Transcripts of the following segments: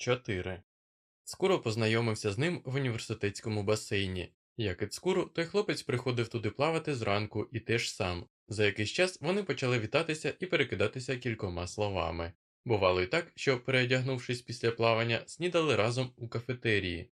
4. Скоро познайомився з ним в університетському басейні. Як і Цкуру, той хлопець приходив туди плавати зранку і теж сам. За якийсь час вони почали вітатися і перекидатися кількома словами. Бувало й так, що, переодягнувшись після плавання, снідали разом у кафетерії.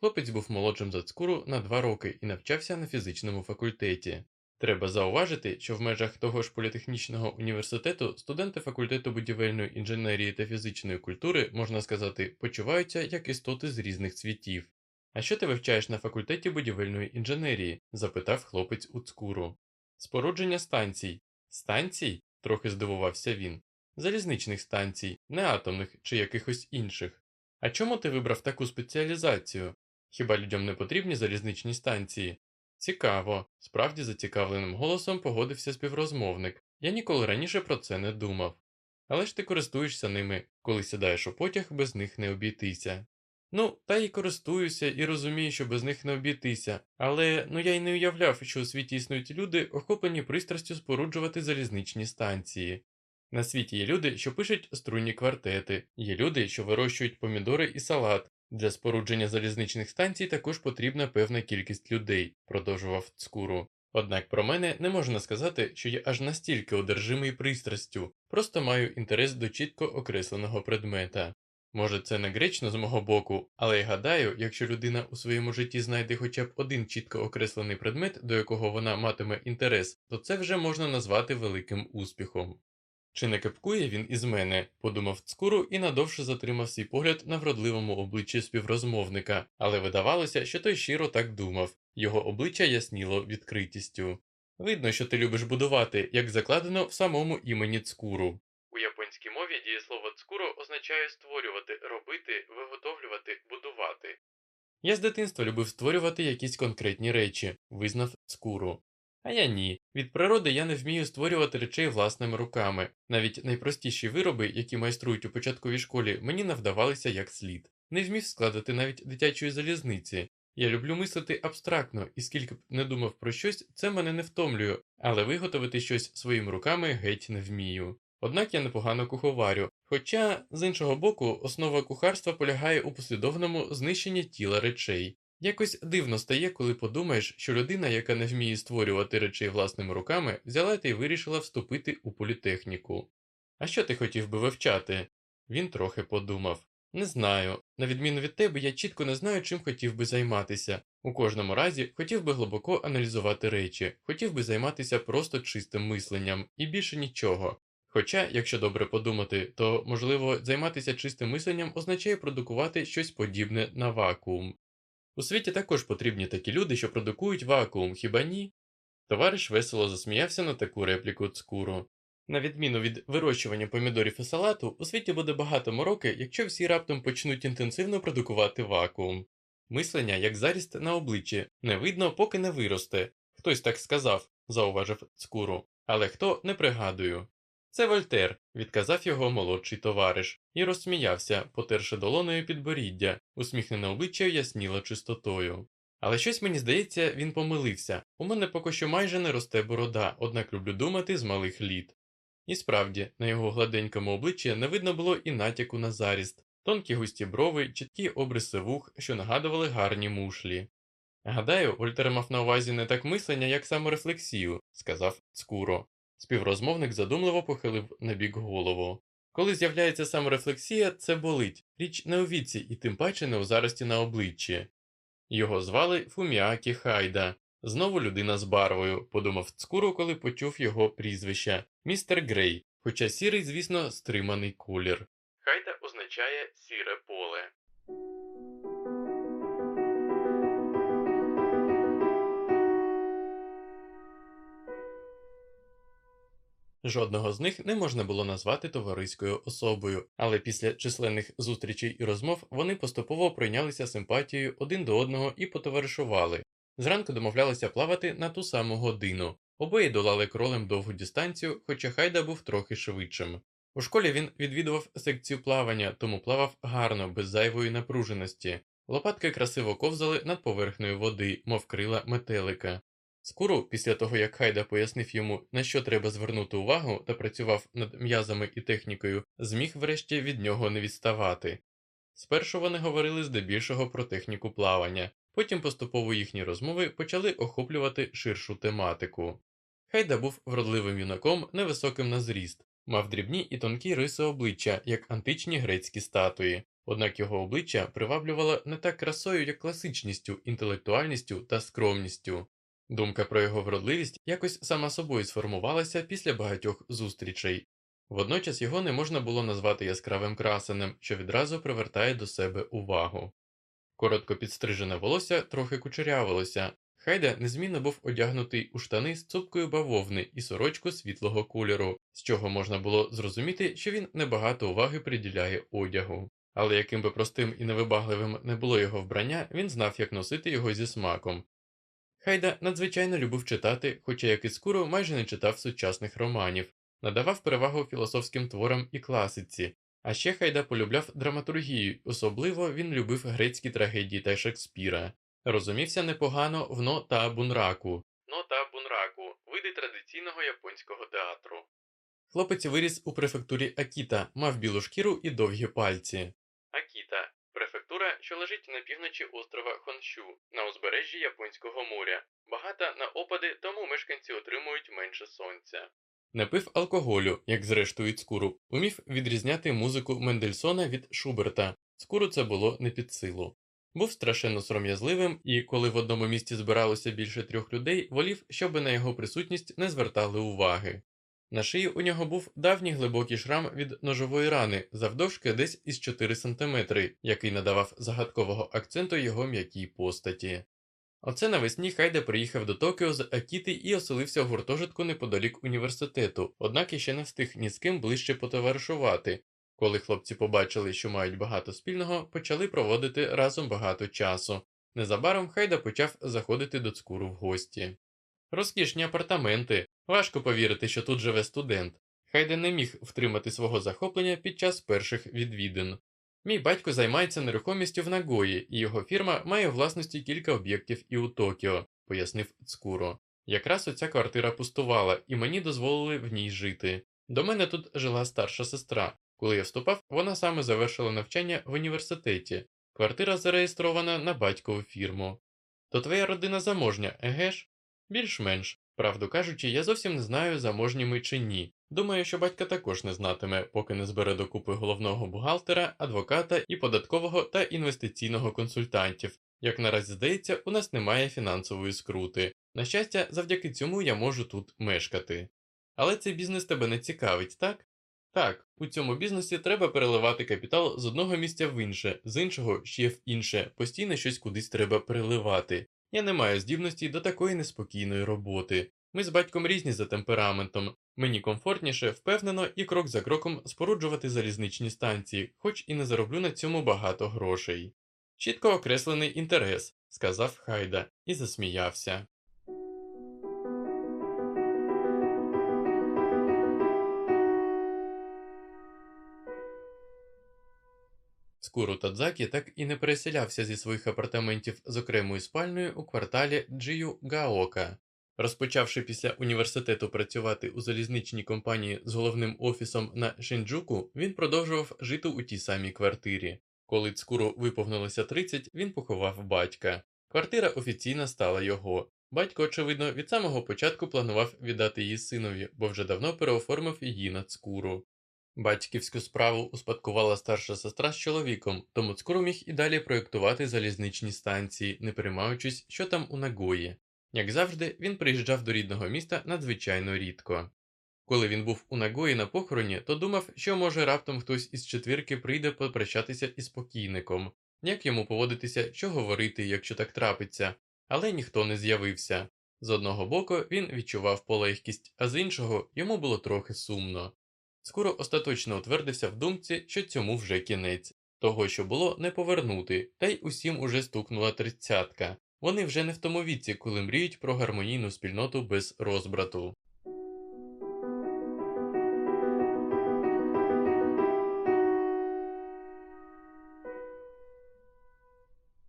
Хлопець був молодшим за Цкуру на два роки і навчався на фізичному факультеті. Треба зауважити, що в межах того ж політехнічного університету студенти факультету будівельної інженерії та фізичної культури, можна сказати, почуваються як істоти з різних цвітів. А що ти вивчаєш на факультеті будівельної інженерії? запитав хлопець у цкуру. Спорудження станцій. Станцій? трохи здивувався він. Залізничних станцій, не атомних чи якихось інших. А чому ти вибрав таку спеціалізацію? Хіба людям не потрібні залізничні станції? Цікаво, справді зацікавленим голосом погодився співрозмовник. Я ніколи раніше про це не думав. Але ж ти користуєшся ними, коли сідаєш у потяг, без них не обійтися. Ну, та й користуюся і розумію, що без них не обійтися, але ну я й не уявляв, що у світі існують люди, охоплені пристрастю споруджувати залізничні станції. На світі є люди, що пишуть струнні квартети, є люди, що вирощують помідори і салат. Для спорудження залізничних станцій також потрібна певна кількість людей, продовжував цкуру. Однак про мене не можна сказати, що я аж настільки одержимий пристрастю, просто маю інтерес до чітко окресленого предмета. Може, це не гречно з мого боку, але я гадаю, якщо людина у своєму житті знайде хоча б один чітко окреслений предмет, до якого вона матиме інтерес, то це вже можна назвати великим успіхом. Чи не кепкує він із мене, подумав цкуру і надовше затримав свій погляд на вродливому обличчі співрозмовника, але видавалося, що той щиро так думав, його обличчя ясніло відкритістю. Видно, що ти любиш будувати, як закладено в самому імені цкуру. У японській мові дієслово цкуро означає створювати, робити, виготовлювати, будувати. Я з дитинства любив створювати якісь конкретні речі, визнав цкуру. А я ні. Від природи я не вмію створювати речей власними руками. Навіть найпростіші вироби, які майструють у початковій школі, мені не вдавалися як слід. Не вмів складати навіть дитячої залізниці. Я люблю мислити абстрактно, і скільки б не думав про щось, це мене не втомлює, але виготовити щось своїми руками геть не вмію. Однак я непогано куховарю, хоча, з іншого боку, основа кухарства полягає у послідовному знищенні тіла речей. Якось дивно стає, коли подумаєш, що людина, яка не вміє створювати речей власними руками, взяла та й вирішила вступити у політехніку. А що ти хотів би вивчати? Він трохи подумав. Не знаю. На відміну від тебе, я чітко не знаю, чим хотів би займатися. У кожному разі хотів би глибоко аналізувати речі, хотів би займатися просто чистим мисленням і більше нічого. Хоча, якщо добре подумати, то можливо займатися чистим мисленням означає продукувати щось подібне на вакуум. У світі також потрібні такі люди, що продукують вакуум, хіба ні? Товариш весело засміявся на таку репліку цкуру. На відміну від вирощування помідорів і салату, у світі буде багато мороки, якщо всі раптом почнуть інтенсивно продукувати вакуум. Мислення, як заріст на обличчі, не видно, поки не виросте. Хтось так сказав, зауважив цкуру, але хто не пригадую. Це Вольтер, відказав його молодший товариш, і розсміявся, потерши долоною підборіддя, усміхнене обличчя ясніло чистотою. Але щось мені здається, він помилився у мене поки що майже не росте борода, однак люблю думати з малих літ. І справді, на його гладенькому обличчі не видно було і натяку на заріст, тонкі густі брови, чіткі обриси вух, що нагадували гарні мушлі. Гадаю, Вольтер мав на увазі не так мислення, як саморефлексію, сказав Цкуро. Співрозмовник задумливо похилив на бік голову. Коли з'являється саморефлексія, це болить, річ не у віці і тим паче не у зарості на обличчі. Його звали Фуміакі Хайда, знову людина з барвою, подумав Цкуру, коли почув його прізвище містер Грей, хоча сірий, звісно, стриманий колір. Хайда означає сіре поле. Жодного з них не можна було назвати товариською особою, але після численних зустрічей і розмов вони поступово прийнялися симпатією один до одного і потоваришували. Зранку домовлялися плавати на ту саму годину. Обоє долали кролем довгу дистанцію, хоча Хайда був трохи швидшим. У школі він відвідував секцію плавання, тому плавав гарно, без зайвої напруженості. Лопатки красиво ковзали над поверхнею води, мов крила метелика. Скуру, після того як Хайда пояснив йому, на що треба звернути увагу та працював над м'язами і технікою, зміг врешті від нього не відставати. Спершу вони говорили здебільшого про техніку плавання, потім поступово їхні розмови почали охоплювати ширшу тематику. Хайда був вродливим юнаком, невисоким на зріст, мав дрібні і тонкі риси обличчя, як античні грецькі статуї, однак його обличчя приваблювало не так красою, як класичністю, інтелектуальністю та скромністю. Думка про його вродливість якось сама собою сформувалася після багатьох зустрічей. Водночас його не можна було назвати яскравим красенем, що відразу привертає до себе увагу. Коротко підстрижене волосся трохи кучерявилося, Хайда незмінно був одягнутий у штани з цупкою бавовни і сорочку світлого кольору, з чого можна було зрозуміти, що він небагато уваги приділяє одягу. Але яким би простим і невибагливим не було його вбрання, він знав, як носити його зі смаком. Хайда надзвичайно любив читати, хоча як і скуро майже не читав сучасних романів, надавав перевагу філософським творам і класиці, а ще Хайда полюбляв драматургію, особливо він любив грецькі трагедії та Шекспіра. Розумівся непогано в но та бунраку. Но та бунраку види традиційного японського театру. Хлопець виріс у префектурі Акіта, мав білу шкіру і довгі пальці. Акіта префектура, що лежить на півночі острова Хонщу, на узбережжі Японського моря. Багата на опади, тому мешканці отримують менше сонця. Не пив алкоголю, як зрештою цкуру, умів відрізняти музику Мендельсона від Шуберта. Цкуру це було не під силу. Був страшенно сором'язливим і, коли в одному місті збиралося більше трьох людей, волів, щоби на його присутність не звертали уваги. На шиї у нього був давній глибокий шрам від ножової рани, завдовжки десь із 4 см, який надавав загадкового акценту його м'якій постаті. Оце навесні Хайде приїхав до Токіо з Акіти і оселився в гуртожитку неподалік університету, однак іще не встиг ні з ким ближче потоваришувати. Коли хлопці побачили, що мають багато спільного, почали проводити разом багато часу. Незабаром Хайда почав заходити до цкуру в гості. Розкішні апартаменти, важко повірити, що тут живе студент. Хайде не міг втримати свого захоплення під час перших відвідин. Мій батько займається нерухомістю в Нагої, і його фірма має у власності кілька об'єктів і у Токіо, пояснив Цкуро. Якраз оця квартира пустувала, і мені дозволили в ній жити. До мене тут жила старша сестра. Коли я вступав, вона саме завершила навчання в університеті. Квартира зареєстрована на батькову фірму. То твоя родина заможня, еге ж? Більш-менш. Правду кажучи, я зовсім не знаю, заможні ми чи ні. Думаю, що батька також не знатиме, поки не збере докупи головного бухгалтера, адвоката і податкового та інвестиційного консультантів. Як наразі здається, у нас немає фінансової скрути. На щастя, завдяки цьому я можу тут мешкати. Але цей бізнес тебе не цікавить, так? Так, у цьому бізнесі треба переливати капітал з одного місця в інше, з іншого ще в інше, постійно щось кудись треба переливати. Я не маю здібності до такої неспокійної роботи. Ми з батьком різні за темпераментом. Мені комфортніше, впевнено і крок за кроком споруджувати залізничні станції, хоч і не зароблю на цьому багато грошей. Чітко окреслений інтерес, сказав Хайда і засміявся. Скуру Тадзакі так і не переселявся зі своїх апартаментів з окремою спальною у кварталі Джию Гаока. Розпочавши після університету працювати у залізничній компанії з головним офісом на Шинджуку, він продовжував жити у тій самій квартирі. Коли Цкуру виповнилося 30, він поховав батька. Квартира офіційно стала його. Батько, очевидно, від самого початку планував віддати її синові, бо вже давно переоформив її на Цкуру. Батьківську справу успадкувала старша сестра з чоловіком, тому Цкуру міг і далі проєктувати залізничні станції, не переймаючись, що там у Нагої. Як завжди, він приїжджав до рідного міста надзвичайно рідко. Коли він був у Нагої на похороні, то думав, що може раптом хтось із четвірки прийде попрощатися із покійником, як йому поводитися, що говорити, якщо так трапиться, але ніхто не з'явився. З одного боку він відчував полегкість, а з іншого йому було трохи сумно. Скоро остаточно утвердився в думці, що цьому вже кінець, того, що було, не повернути, та й усім уже стукнула тридцятка. Вони вже не в тому віці, коли мріють про гармонійну спільноту без розбрату.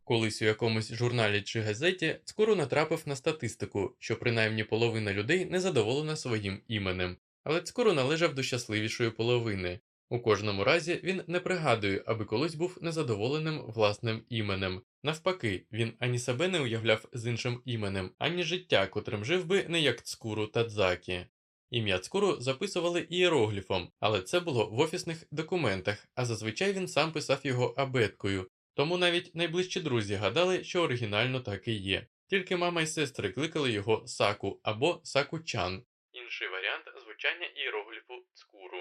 Колись у якомусь журналі чи газеті скоро натрапив на статистику, що принаймні половина людей не задоволена своїм іменем, але скоро належав до щасливішої половини. У кожному разі він не пригадує, аби колись був незадоволеним власним іменем. Навпаки, він ані себе не уявляв з іншим іменем, ані життя, котрим жив би не як Цкуру Тадзакі. Ім'я Цкуру записували ієрогліфом, але це було в офісних документах, а зазвичай він сам писав його абеткою, тому навіть найближчі друзі гадали, що оригінально так і є. Тільки мама і сестри кликали його Саку або Саку-чан, інший варіант звучання ієрогліфу Цкуру.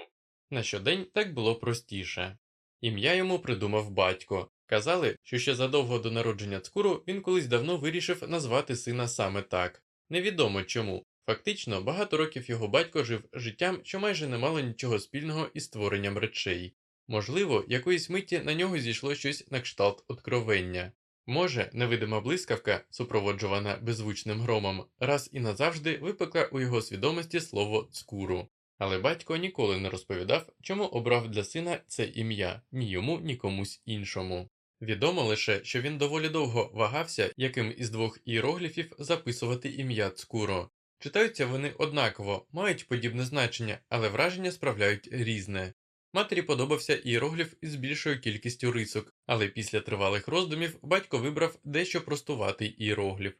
На щодень так було простіше. Ім'я йому придумав батько. Казали, що ще задовго до народження Цкуру він колись давно вирішив назвати сина саме так. Невідомо чому. Фактично, багато років його батько жив життям, що майже не мало нічого спільного із створенням речей. Можливо, якоїсь миті на нього зійшло щось на кшталт откровення. Може, невидима блискавка, супроводжувана беззвучним громом, раз і назавжди випекла у його свідомості слово цкуру. Але батько ніколи не розповідав, чому обрав для сина це ім'я ні йому, ні комусь іншому. Відомо лише, що він доволі довго вагався, яким із двох іерогліфів записувати ім'я Цкуро. Читаються вони однаково, мають подібне значення, але враження справляють різне. Матері подобався іерогліф із більшою кількістю рисок, але після тривалих роздумів батько вибрав дещо простуватий іерогліф.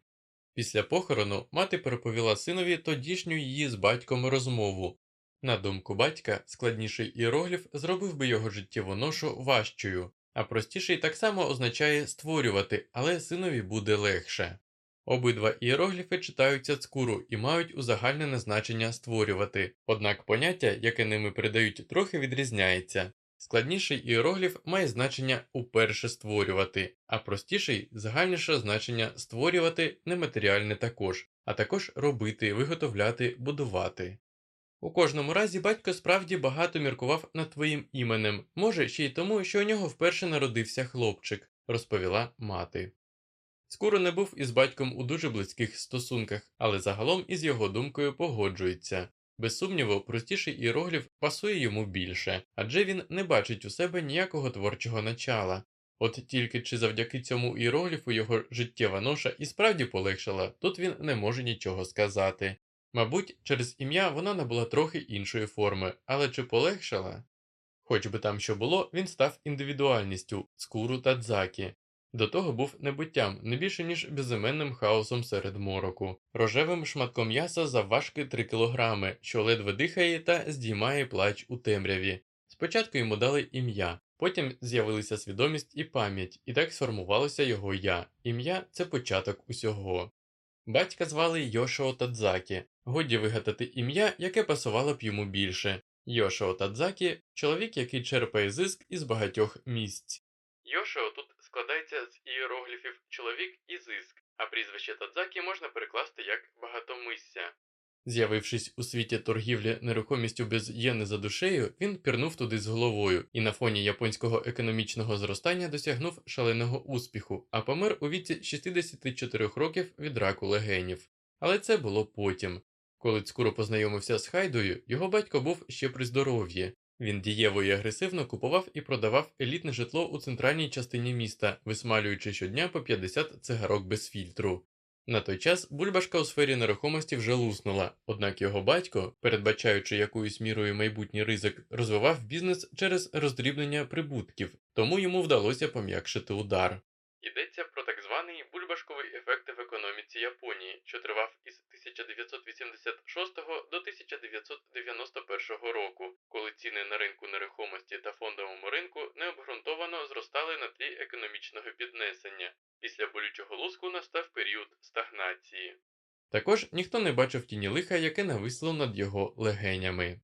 Після похорону мати переповіла синові тодішню її з батьком розмову. На думку батька, складніший іерогліф зробив би його життєву ношу важчою, а простіший так само означає створювати, але синові буде легше. Обидва іерогліфи читаються цкуру і мають узагальнене значення створювати, однак поняття, яке ними передають, трохи відрізняється. Складніший іерогліф має значення уперше створювати, а простіший загальніше значення створювати нематеріальне також, а також робити, виготовляти, будувати. У кожному разі батько справді багато міркував над твоїм іменем, може ще й тому, що у нього вперше народився хлопчик, розповіла мати. Скоро не був із батьком у дуже близьких стосунках, але загалом із його думкою погоджується. Без сумніву, простіший іерогліф пасує йому більше, адже він не бачить у себе ніякого творчого начала. От тільки чи завдяки цьому іерогліфу його життєва ноша і справді полегшала, тут він не може нічого сказати. Мабуть, через ім'я вона набула трохи іншої форми, але чи полегшала? Хоч би там що було, він став індивідуальністю скуру та дзакі, до того був небуттям не більше ніж безіменним хаосом серед мороку, рожевим шматком м'яса завважки 3 кілограми, що ледве дихає та здіймає плач у темряві. Спочатку йому дали ім'я, потім з'явилися свідомість і пам'ять, і так сформувалося його я. Ім'я це початок усього. Батька звали Йошо Тадзакі, годі вигадати ім'я, яке пасувало б йому більше. Йошо Тадзакі чоловік, який черпає зиск із багатьох місць. Йошо тут складається з ієрогліфів чоловік і зиск, а прізвище Тадзакі можна перекласти як багатомисся. З'явившись у світі торгівлі нерухомістю без єни за душею, він пірнув туди з головою і на фоні японського економічного зростання досягнув шаленого успіху, а помер у віці 64 років від раку легенів. Але це було потім. Коли Цкуро познайомився з Хайдою, його батько був ще при здоров'ї, він дієво і агресивно купував і продавав елітне житло у центральній частині міста, висмалюючи щодня по 50 цигарок без фільтру. На той час бульбашка у сфері нерухомості вже луснула, однак його батько, передбачаючи якоюсь мірою майбутній ризик, розвивав бізнес через роздрібнення прибутків, тому йому вдалося пом'якшити удар. Йдеться званий бульбашковий ефект в економіці Японії, що тривав із 1986 до 1991 року, коли ціни на ринку нерухомості та фондовому ринку необґрунтовано зростали на тлі економічного піднесення. Після болючого луску настав період стагнації. Також ніхто не бачив тіні лиха, яке нависло над його легенями.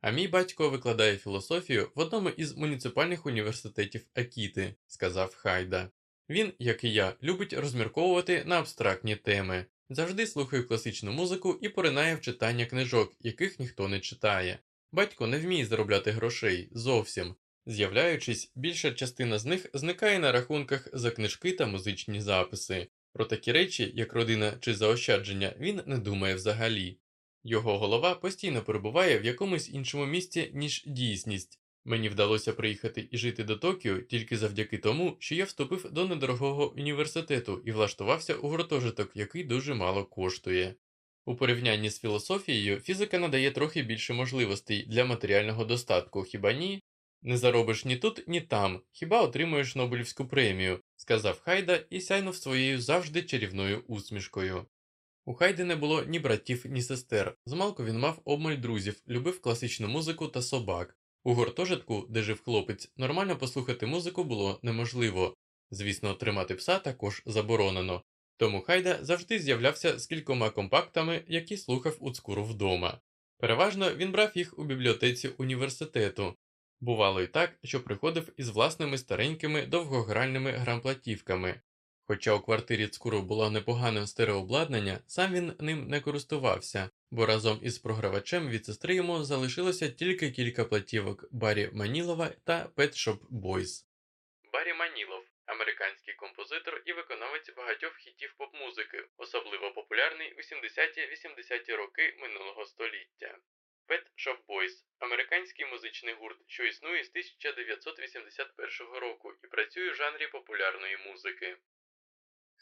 А мій батько викладає філософію в одному із муніципальних університетів Акіти, сказав Хайда. Він, як і я, любить розмірковувати на абстрактні теми, завжди слухає класичну музику і поринає в читання книжок, яких ніхто не читає. Батько не вміє заробляти грошей зовсім. З'являючись, більша частина з них зникає на рахунках за книжки та музичні записи. Про такі речі, як родина чи заощадження, він не думає взагалі. Його голова постійно перебуває в якомусь іншому місці, ніж дійсність, Мені вдалося приїхати і жити до Токіо тільки завдяки тому, що я вступив до недорогого університету і влаштувався у гуртожиток, який дуже мало коштує. У порівнянні з філософією фізика надає трохи більше можливостей для матеріального достатку, хіба ні? Не заробиш ні тут, ні там, хіба отримуєш Нобелівську премію, сказав Хайда і сяйнув своєю завжди чарівною усмішкою. У Хайди не було ні братів, ні сестер. Змалку він мав обмаль друзів, любив класичну музику та собак. У гуртожитку, де жив хлопець, нормально послухати музику було неможливо. Звісно, тримати пса також заборонено. Тому Хайда завжди з'являвся з кількома компактами, які слухав Уцкуру вдома. Переважно він брав їх у бібліотеці університету. Бувало й так, що приходив із власними старенькими довгогральними грамплатівками. Хоча у квартирі Цкуру було непогане стереообладнання, сам він ним не користувався, бо разом із програвачем від сестри йому залишилося тільки кілька платівок Баррі Манілова та Pet Shop Boys. Баррі Манілов американський композитор і виконавець багатьох хітів поп-музики, особливо популярний у 70-80-ті роки минулого століття. Pet Shop Boys – американський музичний гурт, що існує з 1981 року і працює в жанрі популярної музики.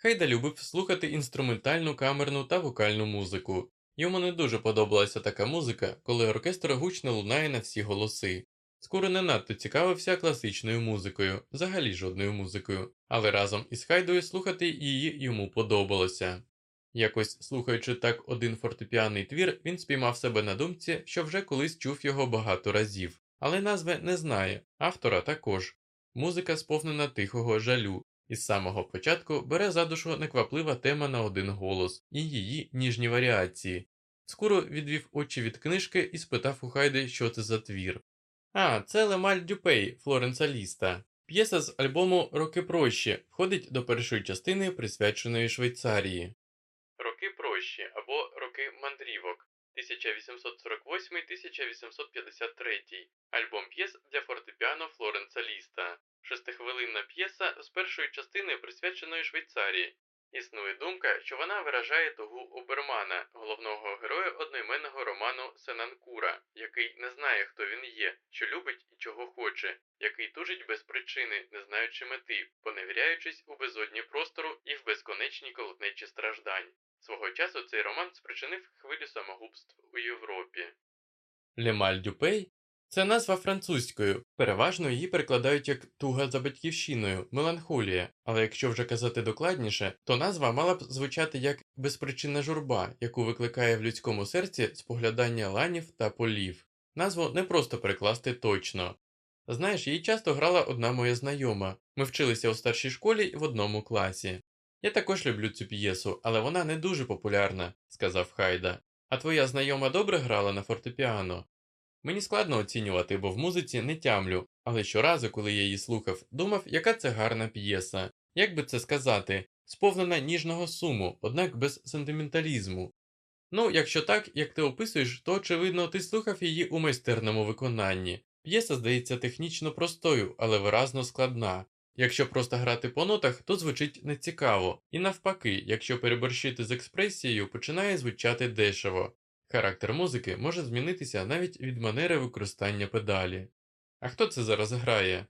Хейда любив слухати інструментальну камерну та вокальну музику. Йому не дуже подобалася така музика, коли оркестр гучно лунає на всі голоси. Скоро не надто цікавився класичною музикою, взагалі жодною музикою, але разом із Хайдою слухати її йому подобалося. Якось слухаючи так один фортепіаний твір, він спіймав себе на думці, що вже колись чув його багато разів, але назви не знає, автора також. Музика сповнена тихого жалю, і з самого початку бере за душу некваплива тема на один голос і її ніжні варіації. Скоро відвів очі від книжки і спитав у Хайди, що це за твір. А, це Лемаль Дюпей Флоренса Ліста. П'єса з альбому Роки прощі входить до першої частини, присвяченої Швейцарії. Роки прощі або Роки мандрівок 1848-1853. Альбом п'єс для фортепіано Флоренса Ліста. Шестихвилинна п'єса з першої частини, присвяченої Швейцарії. Існує думка, що вона виражає тогу Обермана, головного героя одноіменного роману Сенанкура, який не знає, хто він є, що любить і чого хоче, який тужить без причини, не знаючи мети, поневіряючись у безодні простору і в безконечній колотнечі страждань. Свого часу цей роман спричинив хвилю самогубств у Європі. Лемаль Дюпей це назва французькою, переважно її перекладають як туга за батьківщиною, меланхолія, але якщо вже казати докладніше, то назва мала б звучати як безпричинна журба, яку викликає в людському серці споглядання ланів та полів. Назву не просто перекласти точно. Знаєш, її часто грала одна моя знайома. Ми вчилися у старшій школі в одному класі. Я також люблю цю п'єсу, але вона не дуже популярна, сказав Хайда. А твоя знайома добре грала на фортепіано? Мені складно оцінювати, бо в музиці не тямлю, але щоразу, коли я її слухав, думав, яка це гарна п'єса. Як би це сказати, сповнена ніжного суму, однак без сентименталізму. Ну, якщо так, як ти описуєш, то очевидно ти слухав її у майстерному виконанні. П'єса здається технічно простою, але виразно складна. Якщо просто грати по нотах, то звучить нецікаво, і навпаки, якщо переборщити з експресією, починає звучати дешево. Характер музики може змінитися навіть від манери використання педалі. А хто це зараз грає?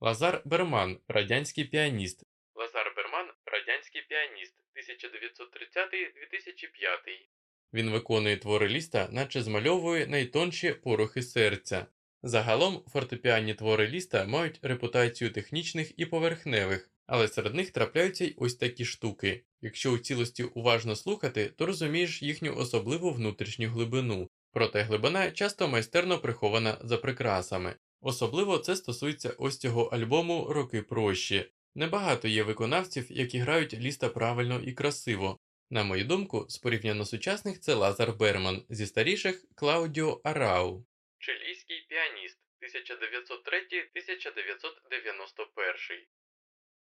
Лазар Берман, радянський піаніст. Лазар Берман, радянський піаніст 1930-2005. Він виконує твори ліста, наче змальовує найтонші порохи серця. Загалом фортепіанні твори ліста мають репутацію технічних і поверхневих, але серед них трапляються й ось такі штуки. Якщо у цілості уважно слухати, то розумієш їхню особливу внутрішню глибину, проте глибина часто майстерно прихована за прикрасами. Особливо це стосується ось цього альбому Роки прощі. Небагато є виконавців, які грають ліста правильно і красиво. На мою думку, з порівняно сучасних це Лазар Берман, зі старіших Клаудіо Арау. Чилійський піаніст 1903-1991.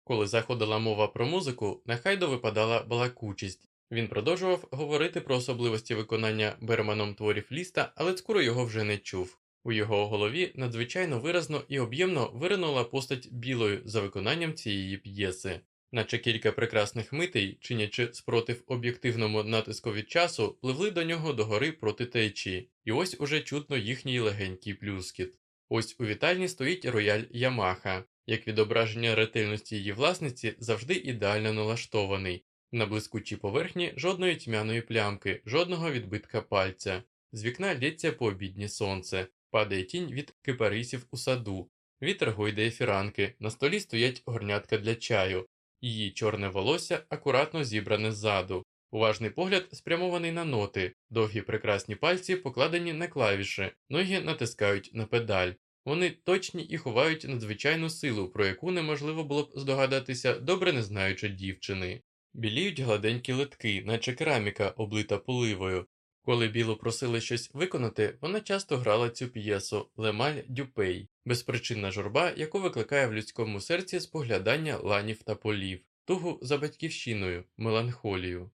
Коли заходила мова про музику, на Хайдо випадала балакучість. Він продовжував говорити про особливості виконання Берманом творів ліста, але скоро його вже не чув. У його голові надзвичайно виразно і об'ємно виринула постать білою за виконанням цієї п'єси, наче кілька прекрасних митей, чинячи спротив об'єктивному натискові часу, пливли до нього догори проти течії, і ось уже чутно їхній легенький плюскіт. Ось у вітальні стоїть рояль Ямаха, як відображення ретельності її власниці завжди ідеально налаштований, на блискучій поверхні жодної тьмяної плямки, жодного відбитка пальця, з вікна лється пообіднє сонце, падає тінь від кипарисів у саду. Вітер гойдає фіранки, на столі стоять горнятка для чаю, її чорне волосся акуратно зібране ззаду. Уважний погляд спрямований на ноти, довгі прекрасні пальці покладені на клавіші, ноги натискають на педаль. Вони точні і ховають надзвичайну силу, про яку неможливо було б здогадатися, добре не знаючи дівчини. Біліють гладенькі литки, наче кераміка, облита поливою. Коли Білу просили щось виконати, вона часто грала цю п'єсу Лемаль Дюпей, безпричинна журба, яку викликає в людському серці споглядання ланів та полів, тугу за батьківщиною, меланхолію.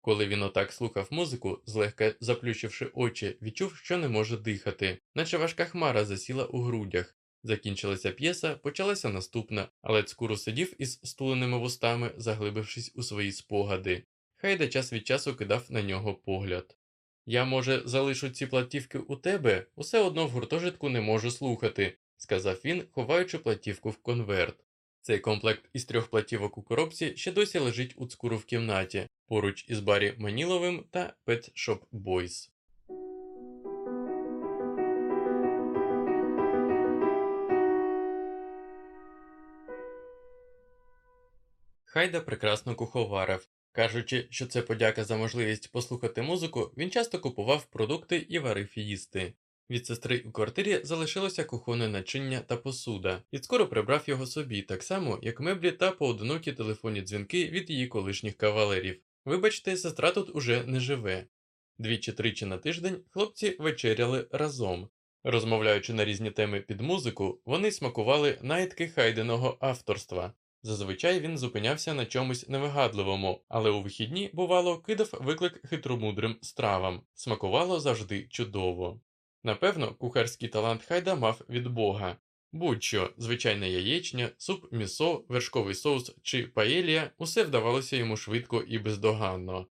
Коли він отак слухав музику, злегка заплющивши очі, відчув, що не може дихати, наче важка хмара засіла у грудях. Закінчилася п'єса, почалася наступна, але цкуру сидів із стуленими вустами, заглибившись у свої спогади. Хайда час від часу кидав на нього погляд. Я, може, залишу ці платівки у тебе, усе одно в гуртожитку не можу слухати, сказав він, ховаючи платівку в конверт. Цей комплект із трьох платівок у коробці ще досі лежить у цкуру в кімнаті, поруч із Барі Маніловим та Pet Shop Boys. Хайда прекрасно куховарив. Кажучи, що це подяка за можливість послухати музику, він часто купував продукти і варив їсти. Від сестри у квартирі залишилося кухонне начиння та посуда, і скоро прибрав його собі, так само, як меблі та поодинокі телефонні дзвінки від її колишніх кавалерів. Вибачте, сестра тут уже не живе. Двічі-тричі на тиждень хлопці вечеряли разом. Розмовляючи на різні теми під музику, вони смакували наїдки хайденого авторства. Зазвичай він зупинявся на чомусь невигадливому, але у вихідні, бувало, кидав виклик хитромудрим стравам, смакувало завжди чудово. Напевно, кухарський талант Хайда мав від Бога. Будь-що, звичайна яєчня, суп місо, вершковий соус чи паелія, усе вдавалося йому швидко і бездоганно.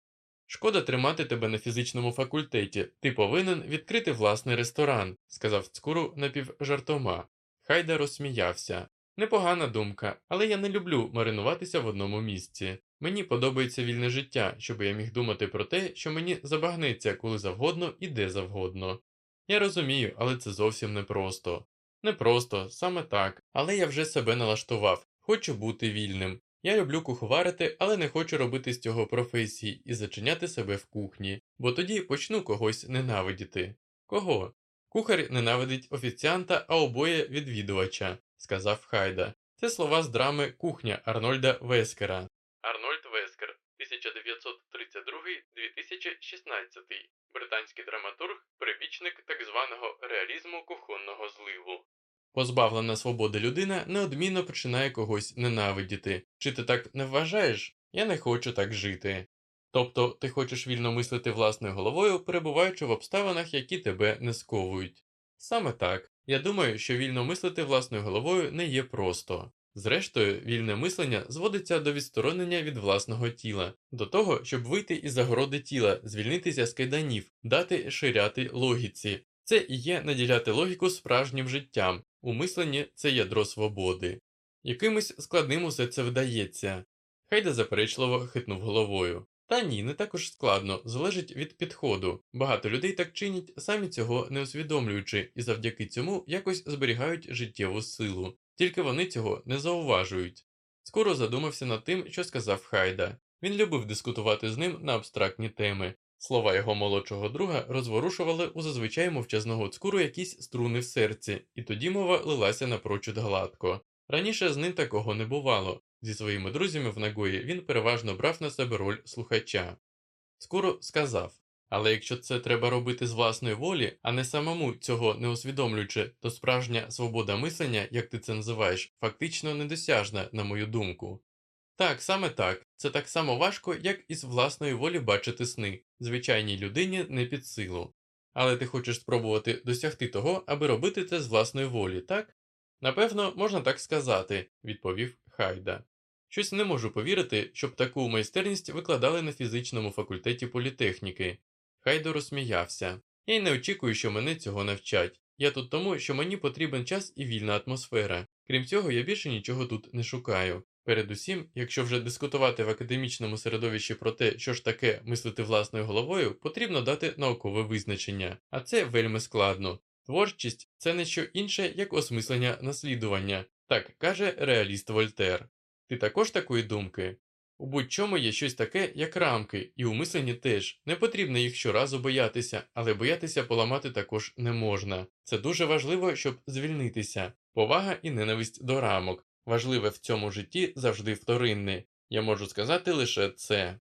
Шкода тримати тебе на фізичному факультеті, ти повинен відкрити власний ресторан, сказав цкуру напівжартома. Хайда розсміявся. Непогана думка, але я не люблю маринуватися в одному місці. Мені подобається вільне життя, щоб я міг думати про те, що мені забагнеться коли завгодно і де завгодно. Я розумію, але це зовсім непросто. Непросто, саме так, але я вже себе налаштував, хочу бути вільним. Я люблю куховарити, але не хочу робити з цього професії і зачиняти себе в кухні, бо тоді почну когось ненавидіти. Кого? Кухар ненавидить офіціанта, а обоє відвідувача, сказав Хайда. Це слова з драми Кухня Арнольда Вескера. Арнольд Вескер, 1932-2016, британський драматург, прибічник так званого реалізму кухонного зливу. Позбавлена свободи людина неодмінно починає когось ненавидіти. Чи ти так не вважаєш? Я не хочу так жити. Тобто ти хочеш вільно мислити власною головою, перебуваючи в обставинах, які тебе не сковують. Саме так, я думаю, що вільно мислити власною головою не є просто. Зрештою, вільне мислення зводиться до відсторонення від власного тіла, до того, щоб вийти із загороди тіла, звільнитися з кайданів, дати ширяти логіці. Це і є наділяти логіку справжнім життям, у мисленні це ядро свободи. Якимось складним усе це вдається. Хайда заперечливо хитнув головою. Та ні, не також складно, залежить від підходу. Багато людей так чинять, самі цього не усвідомлюючи, і завдяки цьому якось зберігають життєву силу, тільки вони цього не зауважують. Скоро задумався над тим, що сказав Хайда. Він любив дискутувати з ним на абстрактні теми. Слова його молодшого друга розворушували у зазвичай мовчазного цкуру якісь струни в серці, і тоді мова лилася напрочуд гладко. Раніше з ним такого не бувало. Зі своїми друзями в Нагої він переважно брав на себе роль слухача. Скоро сказав але якщо це треба робити з власної волі, а не самому цього не усвідомлюючи, то справжня свобода мислення, як ти це називаєш, фактично недосяжна, на мою думку. Так, саме так, це так само важко, як із власної волі бачити сни, звичайній людині не під силу. Але ти хочеш спробувати досягти того, аби робити це з власної волі, так? Напевно, можна так сказати, відповів Хайда. Щось не можу повірити, щоб таку майстерність викладали на фізичному факультеті політехніки. Хайдо розсміявся. Я й не очікую, що мене цього навчать. Я тут тому, що мені потрібен час і вільна атмосфера. Крім цього, я більше нічого тут не шукаю. Передусім, якщо вже дискутувати в академічному середовищі про те, що ж таке мислити власною головою, потрібно дати наукове визначення, а це вельми складно. Творчість це не що інше, як осмислення наслідування, так каже реаліст Вольтер. Ти також такої думки? У будь-чому є щось таке, як рамки, і у мисленні теж не потрібно їх щоразу боятися, але боятися поламати також не можна. Це дуже важливо, щоб звільнитися. Повага і ненависть до рамок. Важливе в цьому житті завжди вторинне. Я можу сказати лише це.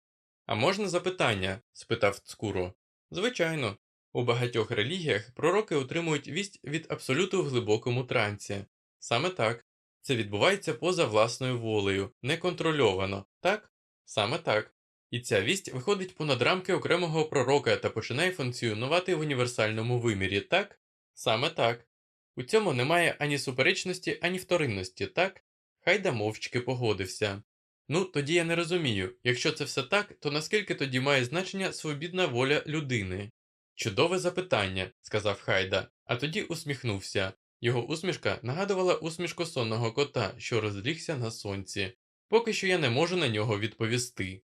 А можна запитання? спитав Цкуро. Звичайно, у багатьох релігіях пророки отримують вість від абсолюту в глибокому трансі. Саме так. Це відбувається поза власною волею, неконтрольовано, так? Саме так. І ця вість виходить понад рамки окремого пророка та починає функціонувати в універсальному вимірі, так? Саме так. У цьому немає ані суперечності, ані вторинності, так? Хайда мовчки погодився. Ну, тоді я не розумію, якщо це все так, то наскільки тоді має значення свобідна воля людини? Чудове запитання, сказав Хайда, а тоді усміхнувся. Його усмішка нагадувала усмішку сонного кота, що розлігся на сонці. Поки що я не можу на нього відповісти.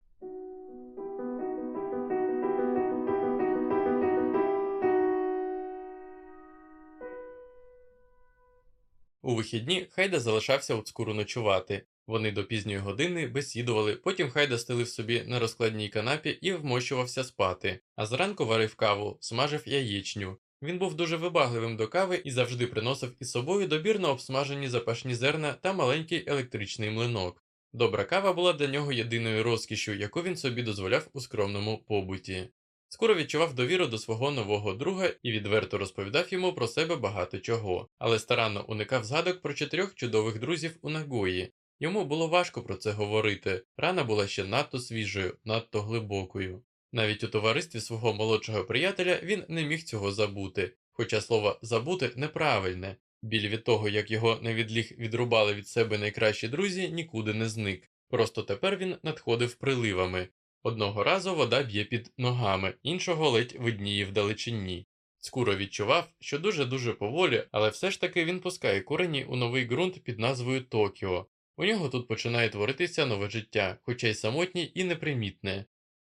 У вихідні Хайда залишався у цкуру ночувати. Вони до пізньої години бесідували, потім Хайда стелив собі на розкладній канапі і вмощувався спати, а зранку варив каву, смажив яєчню. Він був дуже вибагливим до кави і завжди приносив із собою добірно обсмажені запашні зерна та маленький електричний млинок. Добра кава була для нього єдиною розкішю, яку він собі дозволяв у скромному побуті. Скоро відчував довіру до свого нового друга і відверто розповідав йому про себе багато чого, але старанно уникав згадок про чотирьох чудових друзів у Нагої. Йому було важко про це говорити, рана була ще надто свіжою, надто глибокою. Навіть у товаристві свого молодшого приятеля він не міг цього забути, хоча слово забути неправильне, біль від того, як його невідліг відрубали від себе найкращі друзі, нікуди не зник. Просто тепер він надходив приливами. Одного разу вода б'є під ногами, іншого ледь видніє вдалечині. Скуро відчував, що дуже-дуже поволі, але все ж таки він пускає курені у новий ґрунт під назвою Токіо. У нього тут починає творитися нове життя, хоча й самотнє і непримітне.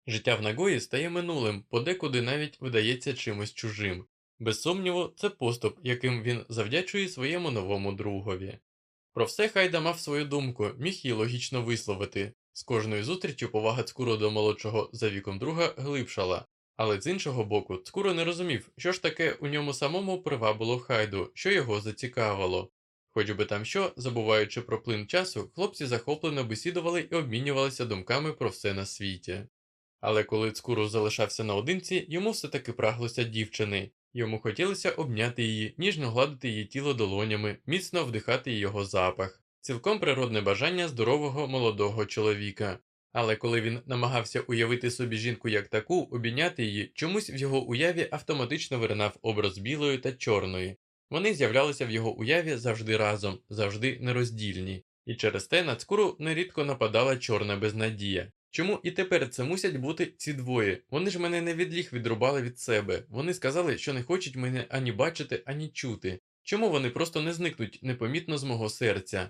Життя в Нагої стає минулим, подекуди навіть видається чимось чужим. Без сумніву, це поступ, яким він завдячує своєму новому другові. Про все Хайда мав свою думку, міг її логічно висловити. З кожної зустрічі повага Цкуро до молодшого за віком друга глибшала, але з іншого боку, Цкуро не розумів, що ж таке у ньому самому привабило Хайду, що його зацікавило. Хоч би там що, забуваючи про плин часу, хлопці захоплено бесідували і обмінювалися думками про все на світі. Але коли Цкуру залишався наодинці, йому все таки праглося дівчини, йому хотілося обняти її, ніжно гладити її тіло долонями, міцно вдихати його запах, цілком природне бажання здорового молодого чоловіка. Але коли він намагався уявити собі жінку як таку, обійняти її, чомусь в його уяві автоматично виринав образ білої та чорної. Вони з'являлися в його уяві завжди разом, завжди нероздільні, і через те на цкуру нерідко нападала чорна безнадія. Чому і тепер це мусять бути ці двоє? Вони ж мене не відліг відрубали від себе. Вони сказали, що не хочуть мене ані бачити, ані чути. Чому вони просто не зникнуть непомітно з мого серця?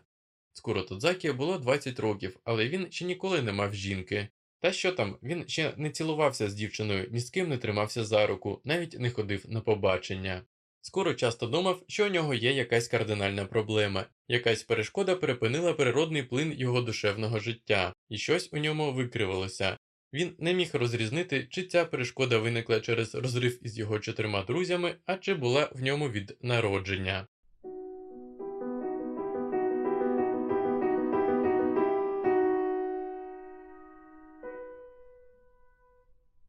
Скоро Тодзакі було 20 років, але він ще ніколи не мав жінки. Та що там, він ще не цілувався з дівчиною, ні з ким не тримався за руку, навіть не ходив на побачення. Скоро часто думав, що у нього є якась кардинальна проблема, якась перешкода припинила природний плин його душевного життя, і щось у ньому викривалося. Він не міг розрізнити, чи ця перешкода виникла через розрив із його чотирма друзями, а чи була в ньому від народження.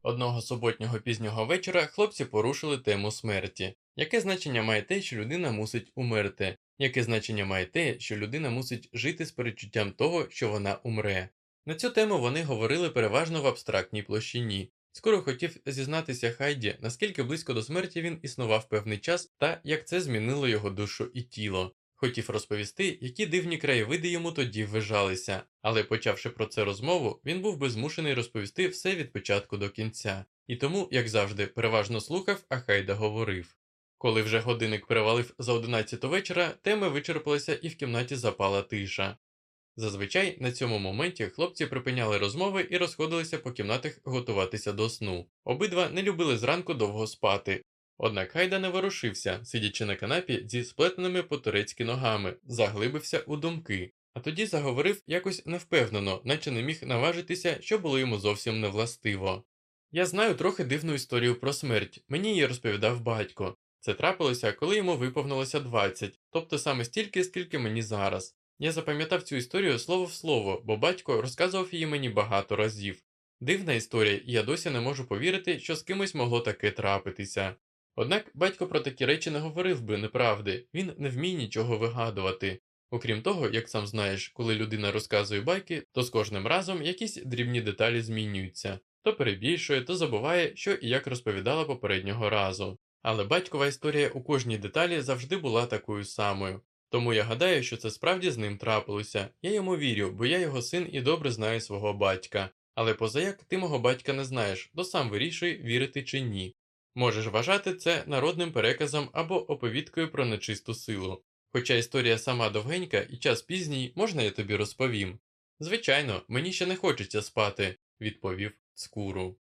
Одного суботнього пізнього вечора хлопці порушили тему смерті. Яке значення має те, що людина мусить умерти? Яке значення має те, що людина мусить жити з перечуттям того, що вона умре? На цю тему вони говорили переважно в абстрактній площині. Скоро хотів зізнатися Хайді, наскільки близько до смерті він існував певний час та як це змінило його душу і тіло. Хотів розповісти, які дивні краєвиди йому тоді ввижалися, але почавши про це розмову, він був би змушений розповісти все від початку до кінця, і тому, як завжди, переважно слухав, а Хайда говорив. Коли вже годинник перевалив за одинадцяту вечора, теми вичерпалися і в кімнаті запала тиша. Зазвичай на цьому моменті хлопці припиняли розмови і розходилися по кімнатах готуватися до сну. Обидва не любили зранку довго спати. Однак Гайда не ворушився, сидячи на канапі зі сплетеними по-турецьки ногами, заглибився у думки, а тоді заговорив якось невпевнено, наче не міг наважитися, що було йому зовсім невластиво. Я знаю трохи дивну історію про смерть, мені її розповідав батько. Це трапилося, коли йому виповнилося 20, тобто саме стільки, скільки мені зараз. Я запам'ятав цю історію слово в слово, бо батько розказував її мені багато разів. Дивна історія, і я досі не можу повірити, що з кимось могло таке трапитися. Однак батько про такі речі не говорив би неправди, він не вміє нічого вигадувати. Окрім того, як сам знаєш, коли людина розказує байки, то з кожним разом якісь дрібні деталі змінюються, то перебільшує, то забуває, що і як розповідала попереднього разу. Але батькова історія у кожній деталі завжди була такою самою. Тому я гадаю, що це справді з ним трапилося. Я йому вірю, бо я його син і добре знаю свого батька. Але позаяк ти мого батька не знаєш, то сам вирішуй, вірити чи ні. Можеш вважати це народним переказом або оповідкою про нечисту силу. Хоча історія сама довгенька і час пізній, можна я тобі розповім? Звичайно, мені ще не хочеться спати, відповів Скуру.